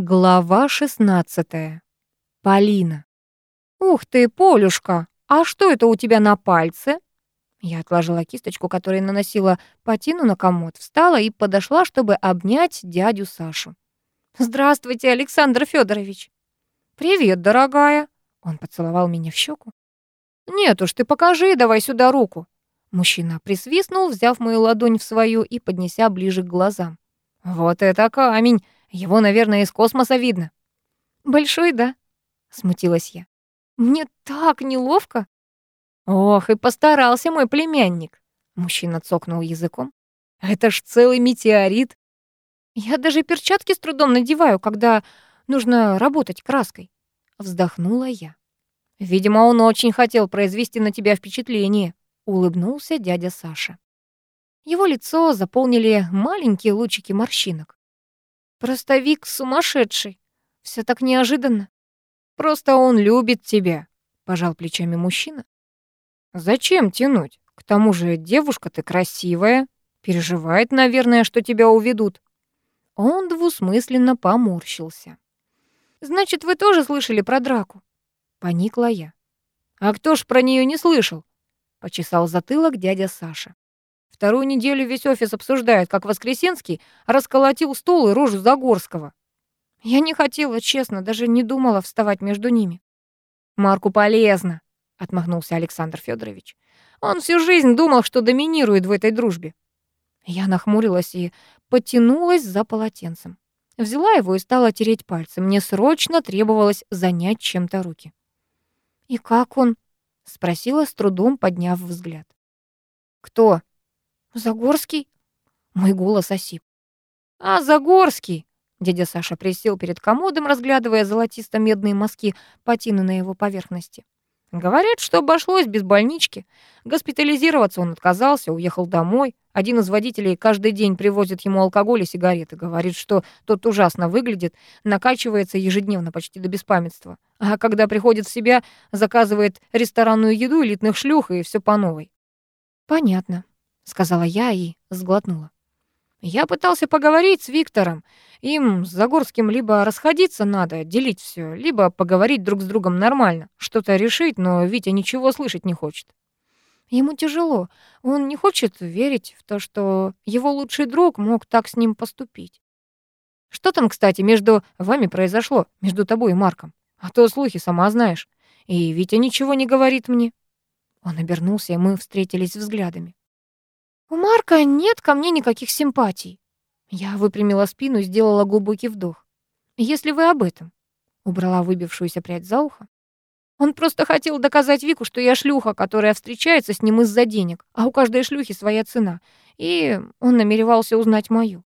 Глава 16. Полина. «Ух ты, Полюшка, а что это у тебя на пальце?» Я отложила кисточку, которой наносила патину на комод, встала и подошла, чтобы обнять дядю Сашу. «Здравствуйте, Александр Федорович. «Привет, дорогая!» Он поцеловал меня в щеку. «Нет уж, ты покажи, давай сюда руку!» Мужчина присвистнул, взяв мою ладонь в свою и поднеся ближе к глазам. «Вот это камень! Его, наверное, из космоса видно». «Большой, да?» — смутилась я. «Мне так неловко». «Ох, и постарался мой племянник!» Мужчина цокнул языком. «Это ж целый метеорит!» «Я даже перчатки с трудом надеваю, когда нужно работать краской». Вздохнула я. «Видимо, он очень хотел произвести на тебя впечатление», — улыбнулся дядя Саша. Его лицо заполнили маленькие лучики морщинок. Просто Вик сумасшедший. Все так неожиданно. Просто он любит тебя, пожал плечами мужчина. Зачем тянуть? К тому же девушка ты красивая, переживает, наверное, что тебя уведут. Он двусмысленно поморщился. Значит, вы тоже слышали про драку? Поникла я. А кто ж про нее не слышал? Почесал затылок дядя Саша. Вторую неделю весь офис обсуждает, как Воскресенский расколотил стол и рожу Загорского. Я не хотела, честно, даже не думала вставать между ними. «Марку полезно», — отмахнулся Александр Федорович. «Он всю жизнь думал, что доминирует в этой дружбе». Я нахмурилась и потянулась за полотенцем. Взяла его и стала тереть пальцы. Мне срочно требовалось занять чем-то руки. «И как он?» — спросила, с трудом подняв взгляд. «Кто?» «Загорский?» Мой голос осип. «А, Загорский!» Дядя Саша присел перед комодом, разглядывая золотисто-медные мазки патины на его поверхности. Говорят, что обошлось без больнички. Госпитализироваться он отказался, уехал домой. Один из водителей каждый день привозит ему алкоголь и сигареты. Говорит, что тот ужасно выглядит, накачивается ежедневно почти до беспамятства. А когда приходит в себя, заказывает ресторанную еду, элитных шлюх и все по новой. Понятно сказала я и сглотнула. Я пытался поговорить с Виктором. Им с Загорским либо расходиться надо, делить все, либо поговорить друг с другом нормально, что-то решить, но Витя ничего слышать не хочет. Ему тяжело. Он не хочет верить в то, что его лучший друг мог так с ним поступить. Что там, кстати, между вами произошло, между тобой и Марком? А то слухи сама знаешь. И Витя ничего не говорит мне. Он обернулся, и мы встретились взглядами. «У Марка нет ко мне никаких симпатий». Я выпрямила спину и сделала глубокий вдох. «Если вы об этом», — убрала выбившуюся прядь за ухо. «Он просто хотел доказать Вику, что я шлюха, которая встречается с ним из-за денег, а у каждой шлюхи своя цена, и он намеревался узнать мою».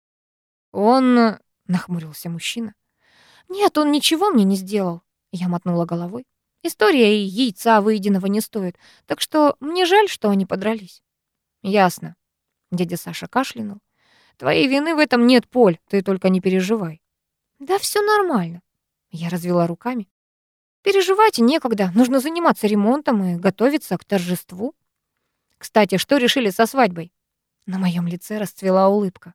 «Он...» — нахмурился мужчина. «Нет, он ничего мне не сделал», — я мотнула головой. «История и яйца выеденного не стоит, так что мне жаль, что они подрались». «Ясно», Дядя Саша кашлянул. Твоей вины в этом нет, Поль, ты только не переживай. Да все нормально. Я развела руками. Переживайте некогда, нужно заниматься ремонтом и готовиться к торжеству. Кстати, что решили со свадьбой? На моем лице расцвела улыбка.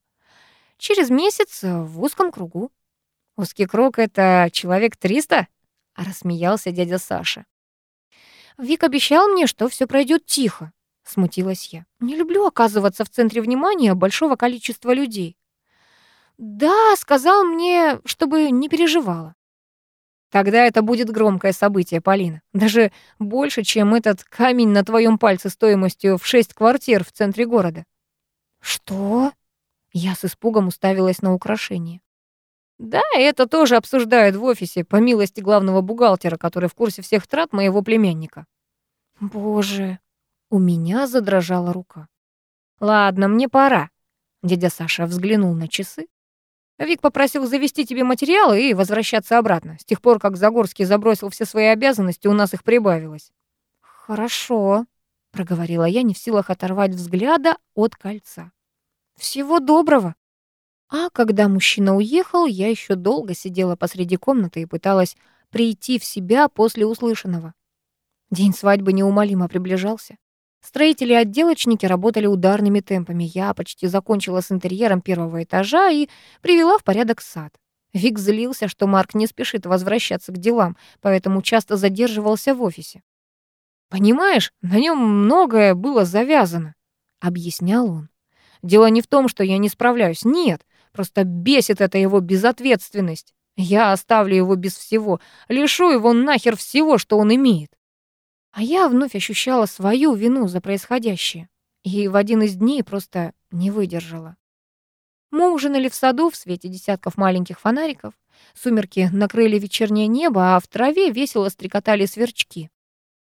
Через месяц в узком кругу. Узкий круг — это человек триста? Рассмеялся дядя Саша. Вик обещал мне, что все пройдет тихо. — смутилась я. «Не люблю оказываться в центре внимания большого количества людей». «Да, сказал мне, чтобы не переживала». «Тогда это будет громкое событие, Полина. Даже больше, чем этот камень на твоем пальце стоимостью в шесть квартир в центре города». «Что?» Я с испугом уставилась на украшение. «Да, это тоже обсуждают в офисе, по милости главного бухгалтера, который в курсе всех трат моего племянника». «Боже!» У меня задрожала рука. «Ладно, мне пора». Дядя Саша взглянул на часы. «Вик попросил завести тебе материалы и возвращаться обратно. С тех пор, как Загорский забросил все свои обязанности, у нас их прибавилось». «Хорошо», — проговорила я, не в силах оторвать взгляда от кольца. «Всего доброго». А когда мужчина уехал, я еще долго сидела посреди комнаты и пыталась прийти в себя после услышанного. День свадьбы неумолимо приближался. Строители и отделочники работали ударными темпами. Я почти закончила с интерьером первого этажа и привела в порядок сад. Вик злился, что Марк не спешит возвращаться к делам, поэтому часто задерживался в офисе. «Понимаешь, на нем многое было завязано», — объяснял он. «Дело не в том, что я не справляюсь, нет, просто бесит это его безответственность. Я оставлю его без всего, лишу его нахер всего, что он имеет». А я вновь ощущала свою вину за происходящее и в один из дней просто не выдержала. Мы ужинали в саду в свете десятков маленьких фонариков. Сумерки накрыли вечернее небо, а в траве весело стрекотали сверчки.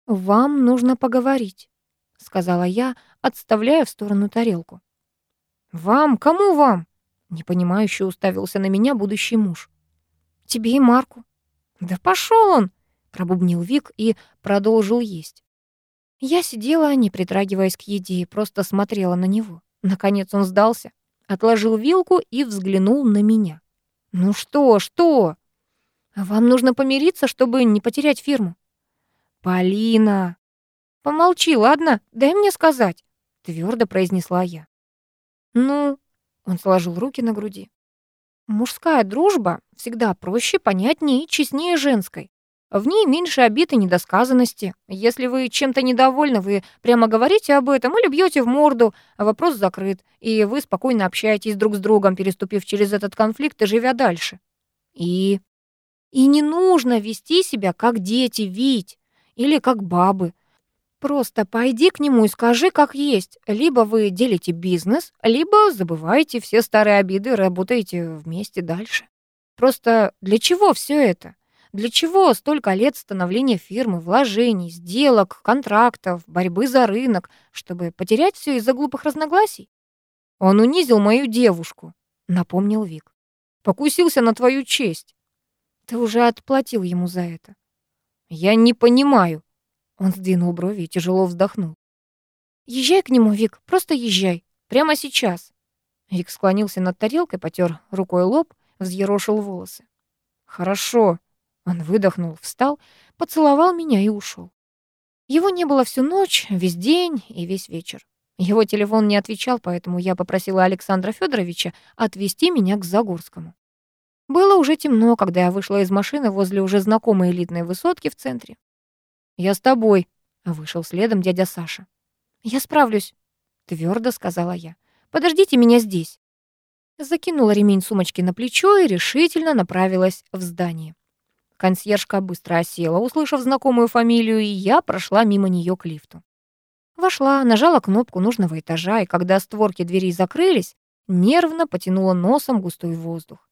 «Вам нужно поговорить», — сказала я, отставляя в сторону тарелку. «Вам? Кому вам?» — непонимающе уставился на меня будущий муж. «Тебе и Марку». «Да пошел он!» — пробубнил Вик и продолжил есть. Я сидела, не притрагиваясь к еде, и просто смотрела на него. Наконец он сдался отложил вилку и взглянул на меня. «Ну что, что? Вам нужно помириться, чтобы не потерять фирму». «Полина!» «Помолчи, ладно? Дай мне сказать», — твердо произнесла я. «Ну?» — он сложил руки на груди. «Мужская дружба всегда проще, понятнее и честнее женской. В ней меньше обид и недосказанности. Если вы чем-то недовольны, вы прямо говорите об этом или бьете в морду, вопрос закрыт, и вы спокойно общаетесь друг с другом, переступив через этот конфликт и живя дальше. И... И не нужно вести себя как дети, вить, или как бабы. Просто пойди к нему и скажи, как есть. Либо вы делите бизнес, либо забываете все старые обиды и работаете вместе дальше. Просто для чего все это? Для чего столько лет становления фирмы, вложений, сделок, контрактов, борьбы за рынок, чтобы потерять все из-за глупых разногласий? Он унизил мою девушку, напомнил Вик. Покусился на твою честь. Ты уже отплатил ему за это. Я не понимаю. Он сдвинул брови и тяжело вздохнул. Езжай к нему, Вик, просто езжай. Прямо сейчас. Вик склонился над тарелкой, потер рукой лоб, взъерошил волосы. Хорошо, он выдохнул, встал, поцеловал меня и ушел. Его не было всю ночь, весь день и весь вечер. Его телефон не отвечал, поэтому я попросила Александра Федоровича отвезти меня к Загорскому. Было уже темно, когда я вышла из машины возле уже знакомой элитной высотки в центре. «Я с тобой», — вышел следом дядя Саша. «Я справлюсь», — твердо сказала я. «Подождите меня здесь». Закинула ремень сумочки на плечо и решительно направилась в здание. Консьержка быстро осела, услышав знакомую фамилию, и я прошла мимо нее к лифту. Вошла, нажала кнопку нужного этажа, и когда створки дверей закрылись, нервно потянула носом густой воздух.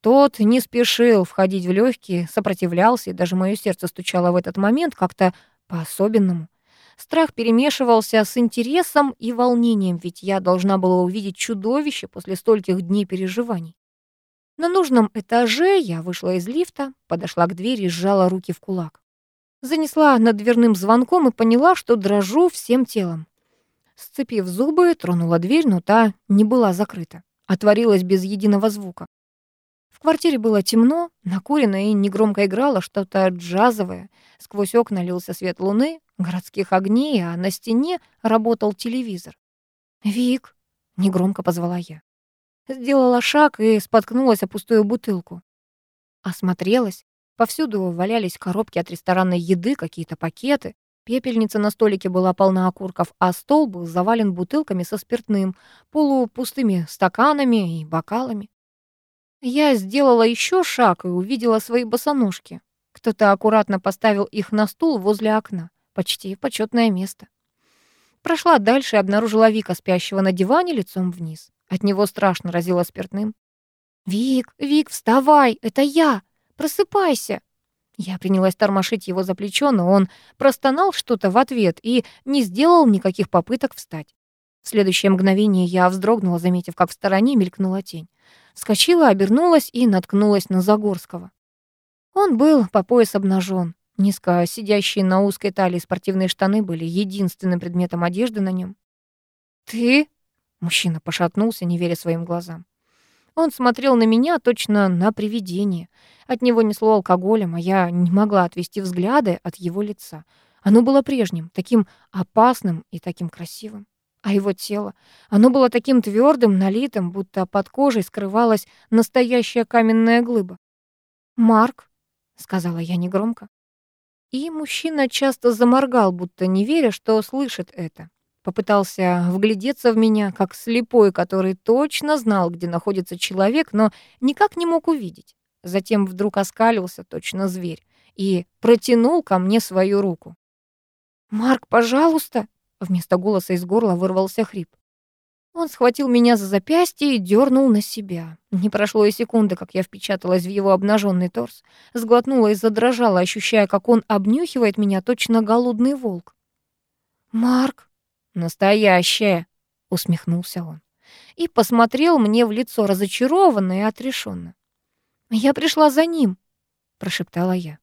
Тот не спешил входить в легкие, сопротивлялся, и даже мое сердце стучало в этот момент как-то по-особенному. Страх перемешивался с интересом и волнением, ведь я должна была увидеть чудовище после стольких дней переживаний. На нужном этаже я вышла из лифта, подошла к двери и сжала руки в кулак. Занесла над дверным звонком и поняла, что дрожу всем телом. Сцепив зубы, тронула дверь, но та не была закрыта. Отворилась без единого звука. В квартире было темно, накурено и негромко играло что-то джазовое. Сквозь окна лился свет луны, городских огней, а на стене работал телевизор. «Вик!» — негромко позвала я. Сделала шаг и споткнулась о пустую бутылку. Осмотрелась. Повсюду валялись коробки от ресторанной еды, какие-то пакеты. Пепельница на столике была полна окурков, а стол был завален бутылками со спиртным, полупустыми стаканами и бокалами. Я сделала еще шаг и увидела свои босоножки. Кто-то аккуратно поставил их на стул возле окна, почти почетное место. Прошла дальше и обнаружила Вика, спящего на диване лицом вниз. От него страшно разило спиртным. «Вик, Вик, вставай, это я! Просыпайся!» Я принялась тормошить его за плечо, но он простонал что-то в ответ и не сделал никаких попыток встать. В следующее мгновение я вздрогнула, заметив, как в стороне мелькнула тень. Вскочила, обернулась и наткнулась на Загорского. Он был по пояс обнажен. Низко сидящие на узкой талии спортивные штаны были единственным предметом одежды на нем. «Ты?» Мужчина пошатнулся, не веря своим глазам. Он смотрел на меня точно на привидение. От него несло алкоголем, а я не могла отвести взгляды от его лица. Оно было прежним, таким опасным и таким красивым. А его тело, оно было таким твердым, налитым, будто под кожей скрывалась настоящая каменная глыба. «Марк», — сказала я негромко. И мужчина часто заморгал, будто не веря, что слышит это. Попытался вглядеться в меня, как слепой, который точно знал, где находится человек, но никак не мог увидеть. Затем вдруг оскалился, точно зверь, и протянул ко мне свою руку. «Марк, пожалуйста!» Вместо голоса из горла вырвался хрип. Он схватил меня за запястье и дернул на себя. Не прошло и секунды, как я впечаталась в его обнаженный торс, сглотнула и задрожала, ощущая, как он обнюхивает меня, точно голодный волк. «Марк!» «Настоящее!» — усмехнулся он. И посмотрел мне в лицо разочарованно и отрешенно. «Я пришла за ним», — прошептала я.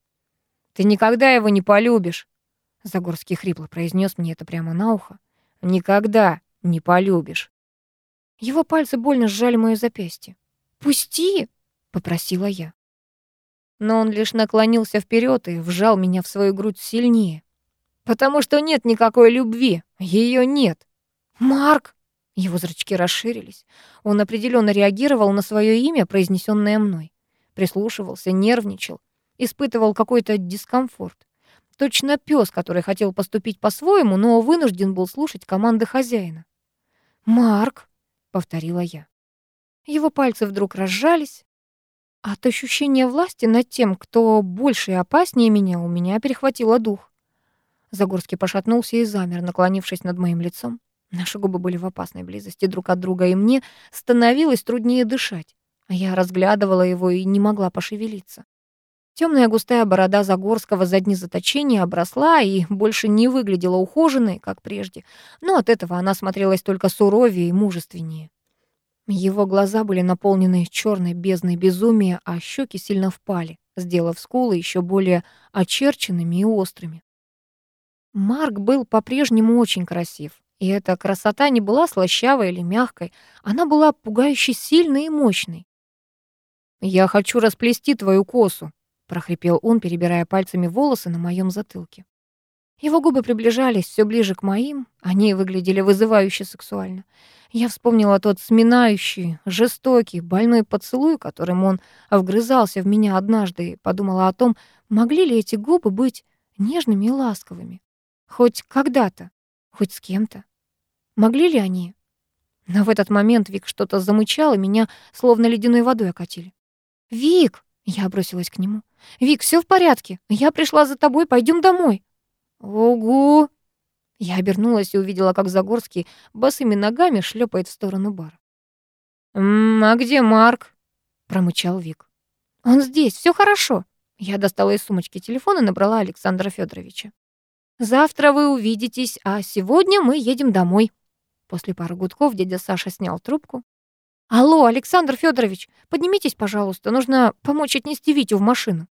«Ты никогда его не полюбишь», — Загорский хрипло произнес мне это прямо на ухо. «Никогда не полюбишь». Его пальцы больно сжали моё запястье. «Пусти!» — попросила я. Но он лишь наклонился вперед и вжал меня в свою грудь сильнее. «Потому что нет никакой любви. Ее нет». «Марк!» Его зрачки расширились. Он определенно реагировал на свое имя, произнесенное мной. Прислушивался, нервничал, испытывал какой-то дискомфорт. Точно пес, который хотел поступить по-своему, но вынужден был слушать команды хозяина. «Марк!» — повторила я. Его пальцы вдруг разжались. От ощущения власти над тем, кто больше и опаснее меня, у меня перехватило дух. Загорский пошатнулся и замер, наклонившись над моим лицом. Наши губы были в опасной близости друг от друга, и мне становилось труднее дышать. Я разглядывала его и не могла пошевелиться. Темная густая борода Загорского за дни заточения обросла и больше не выглядела ухоженной, как прежде, но от этого она смотрелась только суровее и мужественнее. Его глаза были наполнены черной бездной безумия, а щеки сильно впали, сделав скулы еще более очерченными и острыми. Марк был по-прежнему очень красив, и эта красота не была слащавой или мягкой, она была пугающе сильной и мощной. «Я хочу расплести твою косу», прохрипел он, перебирая пальцами волосы на моем затылке. Его губы приближались все ближе к моим, они выглядели вызывающе сексуально. Я вспомнила тот сминающий, жестокий, больной поцелуй, которым он вгрызался в меня однажды, и подумала о том, могли ли эти губы быть нежными и ласковыми. Хоть когда-то, хоть с кем-то. Могли ли они? Но в этот момент Вик что-то замычал, и меня словно ледяной водой окатили. «Вик!» Я бросилась к нему. «Вик, все в порядке. Я пришла за тобой, пойдем домой». «Ого!» Я обернулась и увидела, как Загорский босыми ногами шлепает в сторону бара. «М -м, «А где Марк?» — промычал Вик. «Он здесь, все хорошо». Я достала из сумочки телефон и набрала Александра Федоровича. «Завтра вы увидитесь, а сегодня мы едем домой». После пары гудков дядя Саша снял трубку. «Алло, Александр Федорович, поднимитесь, пожалуйста. Нужно помочь отнести Витю в машину».